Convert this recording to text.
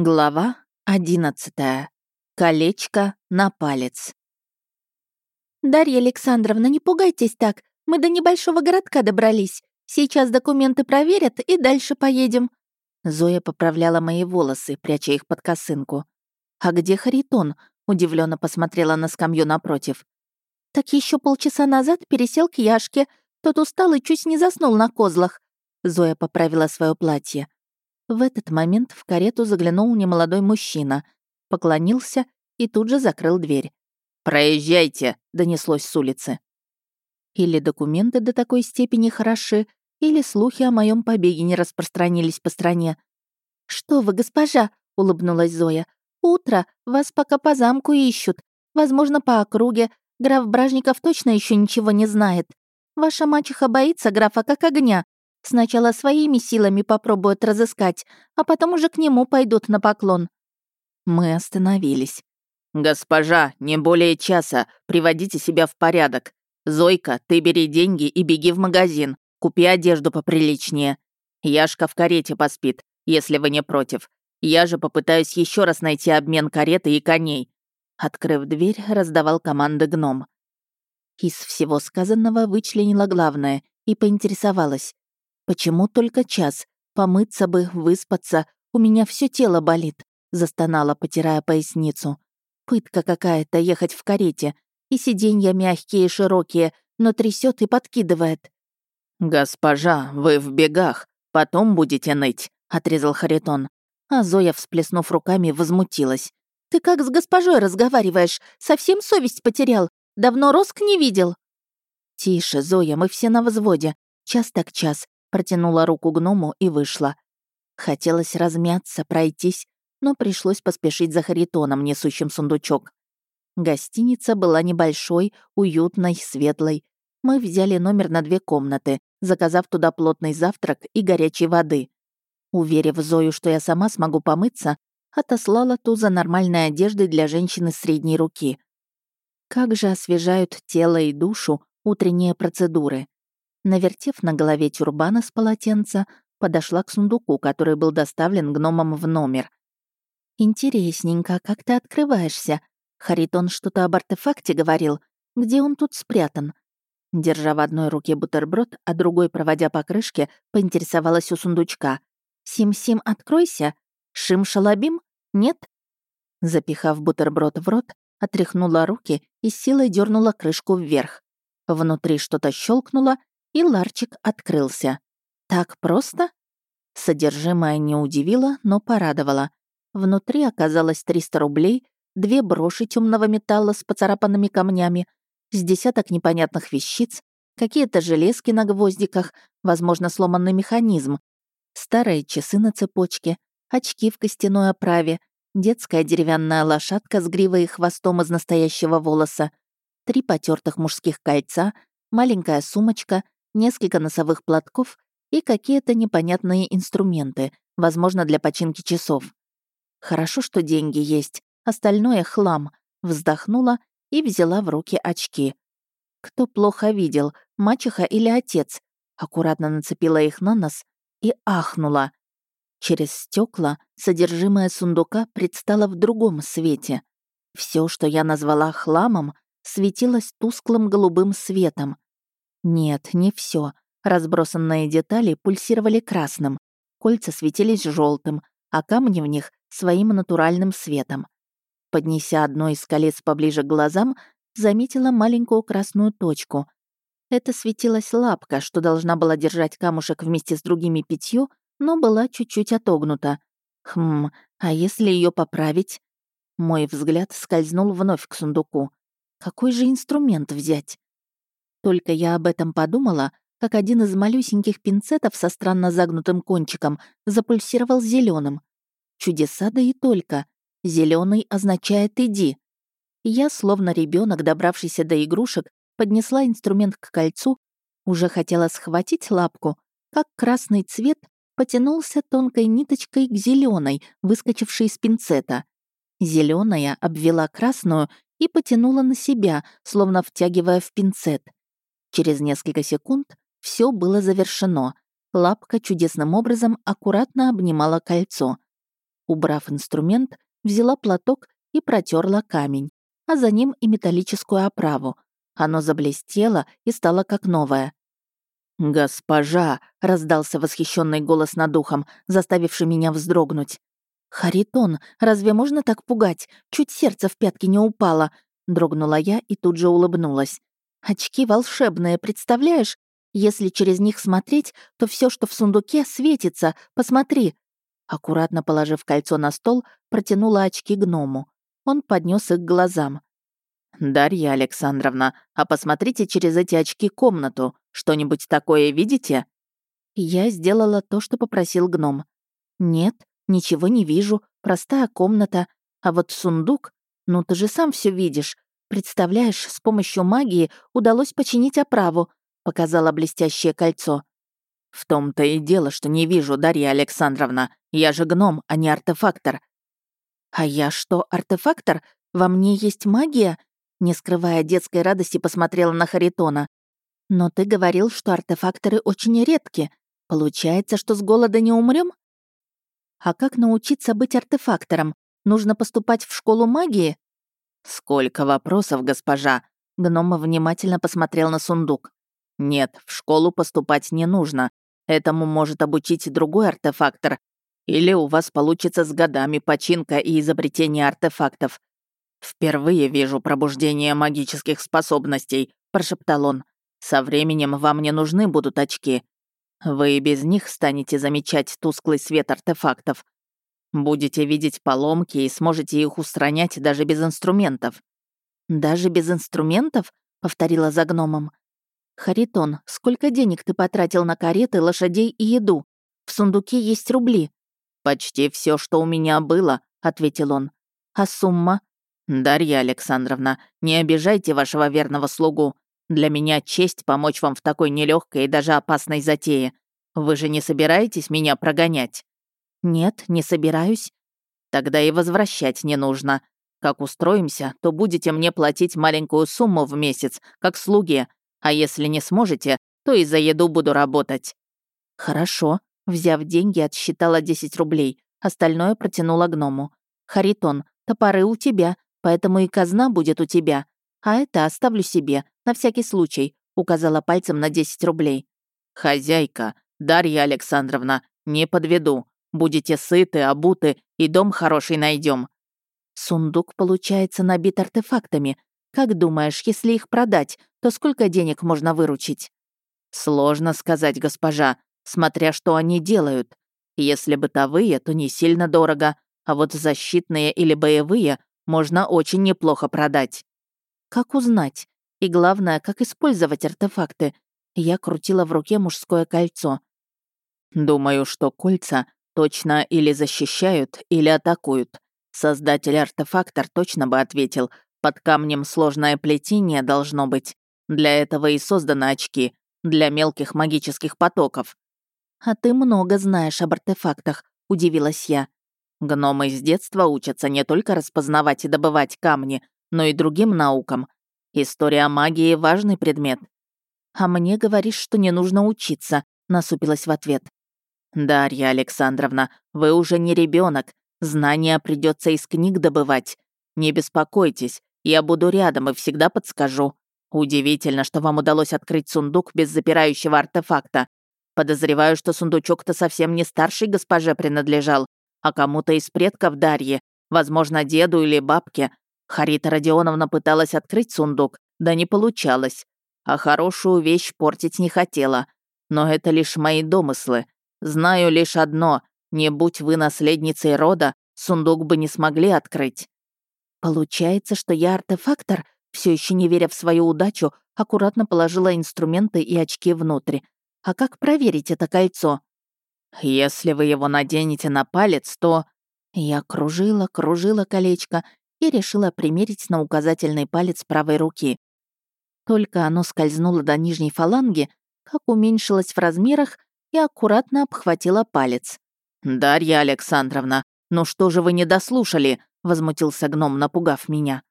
Глава одиннадцатая. Колечко на палец. «Дарья Александровна, не пугайтесь так. Мы до небольшого городка добрались. Сейчас документы проверят и дальше поедем». Зоя поправляла мои волосы, пряча их под косынку. «А где Харитон?» — удивленно посмотрела на скамью напротив. «Так еще полчаса назад пересел к Яшке. Тот устал и чуть не заснул на козлах». Зоя поправила свое платье. В этот момент в карету заглянул немолодой мужчина, поклонился и тут же закрыл дверь. «Проезжайте!» — донеслось с улицы. Или документы до такой степени хороши, или слухи о моем побеге не распространились по стране. «Что вы, госпожа!» — улыбнулась Зоя. «Утро, вас пока по замку ищут. Возможно, по округе. Граф Бражников точно еще ничего не знает. Ваша мачеха боится графа как огня. Сначала своими силами попробуют разыскать, а потом уже к нему пойдут на поклон». Мы остановились. «Госпожа, не более часа. Приводите себя в порядок. Зойка, ты бери деньги и беги в магазин. Купи одежду поприличнее. Яшка в карете поспит, если вы не против. Я же попытаюсь еще раз найти обмен кареты и коней». Открыв дверь, раздавал команды гном. Из всего сказанного вычленила главное и поинтересовалась. «Почему только час? Помыться бы, выспаться. У меня все тело болит», — застонала, потирая поясницу. «Пытка какая-то ехать в карете. И сиденья мягкие и широкие, но трясет и подкидывает». «Госпожа, вы в бегах. Потом будете ныть», — отрезал Харитон. А Зоя, всплеснув руками, возмутилась. «Ты как с госпожой разговариваешь? Совсем совесть потерял? Давно роск не видел?» «Тише, Зоя, мы все на взводе. Час так час. Протянула руку гному и вышла. Хотелось размяться, пройтись, но пришлось поспешить за Харитоном, несущим сундучок. Гостиница была небольшой, уютной, светлой. Мы взяли номер на две комнаты, заказав туда плотный завтрак и горячей воды. Уверив Зою, что я сама смогу помыться, отослала ту за нормальной одеждой для женщины средней руки. Как же освежают тело и душу утренние процедуры. Навертев на голове тюрбана с полотенца, подошла к сундуку, который был доставлен гномом в номер. «Интересненько, как ты открываешься? Харитон что-то об артефакте говорил. Где он тут спрятан?» Держа в одной руке бутерброд, а другой, проводя по крышке, поинтересовалась у сундучка. «Сим-Сим, откройся! Шим-шалабим? Нет?» Запихав бутерброд в рот, отряхнула руки и силой дернула крышку вверх. Внутри что-то щелкнуло, и ларчик открылся. Так просто? Содержимое не удивило, но порадовало. Внутри оказалось 300 рублей, две броши темного металла с поцарапанными камнями, с десяток непонятных вещиц, какие-то железки на гвоздиках, возможно, сломанный механизм, старые часы на цепочке, очки в костяной оправе, детская деревянная лошадка с гривой и хвостом из настоящего волоса, три потертых мужских кольца, маленькая сумочка, несколько носовых платков и какие-то непонятные инструменты, возможно, для починки часов. Хорошо, что деньги есть, остальное — хлам. Вздохнула и взяла в руки очки. Кто плохо видел, мачеха или отец? Аккуратно нацепила их на нос и ахнула. Через стекла содержимое сундука предстало в другом свете. Все, что я назвала хламом, светилось тусклым голубым светом. Нет, не все. Разбросанные детали пульсировали красным, кольца светились желтым, а камни в них — своим натуральным светом. Поднеся одно из колец поближе к глазам, заметила маленькую красную точку. Это светилась лапка, что должна была держать камушек вместе с другими пятью, но была чуть-чуть отогнута. Хм, а если ее поправить? Мой взгляд скользнул вновь к сундуку. Какой же инструмент взять? Только я об этом подумала, как один из малюсеньких пинцетов со странно загнутым кончиком запульсировал зеленым. Чудеса да и только. Зеленый означает «иди». Я, словно ребенок, добравшийся до игрушек, поднесла инструмент к кольцу, уже хотела схватить лапку, как красный цвет потянулся тонкой ниточкой к зеленой, выскочившей из пинцета. Зеленая обвела красную и потянула на себя, словно втягивая в пинцет. Через несколько секунд все было завершено. Лапка чудесным образом аккуратно обнимала кольцо. Убрав инструмент, взяла платок и протерла камень, а за ним и металлическую оправу. Оно заблестело и стало как новое. «Госпожа!» — раздался восхищенный голос над ухом, заставивший меня вздрогнуть. «Харитон, разве можно так пугать? Чуть сердце в пятки не упало!» Дрогнула я и тут же улыбнулась. «Очки волшебные, представляешь? Если через них смотреть, то все, что в сундуке, светится. Посмотри!» Аккуратно положив кольцо на стол, протянула очки гному. Он поднес их к глазам. «Дарья Александровна, а посмотрите через эти очки комнату. Что-нибудь такое видите?» Я сделала то, что попросил гном. «Нет, ничего не вижу, простая комната. А вот сундук, ну ты же сам все видишь. Представляешь, с помощью магии удалось починить оправу», — показала блестящее кольцо. «В том-то и дело, что не вижу, Дарья Александровна. Я же гном, а не артефактор». «А я что, артефактор? Во мне есть магия?» Не скрывая детской радости, посмотрела на Харитона. «Но ты говорил, что артефакторы очень редки. Получается, что с голода не умрем? А как научиться быть артефактором? Нужно поступать в школу магии?» «Сколько вопросов, госпожа!» Гном внимательно посмотрел на сундук. «Нет, в школу поступать не нужно. Этому может обучить другой артефактор. Или у вас получится с годами починка и изобретение артефактов. «Впервые вижу пробуждение магических способностей», — прошептал он. «Со временем вам не нужны будут очки. Вы и без них станете замечать тусклый свет артефактов. Будете видеть поломки и сможете их устранять даже без инструментов». «Даже без инструментов?» — повторила за гномом. «Харитон, сколько денег ты потратил на кареты, лошадей и еду? В сундуке есть рубли». «Почти все, что у меня было», — ответил он. «А сумма?» «Дарья Александровна, не обижайте вашего верного слугу. Для меня честь помочь вам в такой нелегкой и даже опасной затее. Вы же не собираетесь меня прогонять?» «Нет, не собираюсь». «Тогда и возвращать не нужно. Как устроимся, то будете мне платить маленькую сумму в месяц, как слуге, а если не сможете, то и за еду буду работать». «Хорошо». Взяв деньги, отсчитала 10 рублей. Остальное протянула гному. «Харитон, топоры у тебя поэтому и казна будет у тебя. А это оставлю себе, на всякий случай», — указала пальцем на 10 рублей. «Хозяйка, Дарья Александровна, не подведу. Будете сыты, обуты и дом хороший найдем. Сундук, получается, набит артефактами. Как думаешь, если их продать, то сколько денег можно выручить? Сложно сказать, госпожа, смотря что они делают. Если бытовые, то не сильно дорого, а вот защитные или боевые можно очень неплохо продать. Как узнать? И главное, как использовать артефакты? Я крутила в руке мужское кольцо. Думаю, что кольца точно или защищают, или атакуют. Создатель-артефактор точно бы ответил, под камнем сложное плетение должно быть. Для этого и созданы очки, для мелких магических потоков. «А ты много знаешь об артефактах», — удивилась я. Гномы с детства учатся не только распознавать и добывать камни, но и другим наукам. История магии — важный предмет. «А мне говоришь, что не нужно учиться», — насупилась в ответ. «Дарья Александровна, вы уже не ребенок. Знания придется из книг добывать. Не беспокойтесь, я буду рядом и всегда подскажу. Удивительно, что вам удалось открыть сундук без запирающего артефакта. Подозреваю, что сундучок-то совсем не старшей госпоже принадлежал, а кому-то из предков Дарьи, возможно, деду или бабке. Харита Родионовна пыталась открыть сундук, да не получалось. А хорошую вещь портить не хотела. Но это лишь мои домыслы. Знаю лишь одно. Не будь вы наследницей рода, сундук бы не смогли открыть. Получается, что я артефактор, все еще не веря в свою удачу, аккуратно положила инструменты и очки внутрь. А как проверить это кольцо? Если вы его наденете на палец, то...» Я кружила, кружила колечко и решила примерить на указательный палец правой руки. Только оно скользнуло до нижней фаланги, как уменьшилось в размерах и аккуратно обхватило палец. «Дарья Александровна, ну что же вы не дослушали?» — возмутился гном, напугав меня.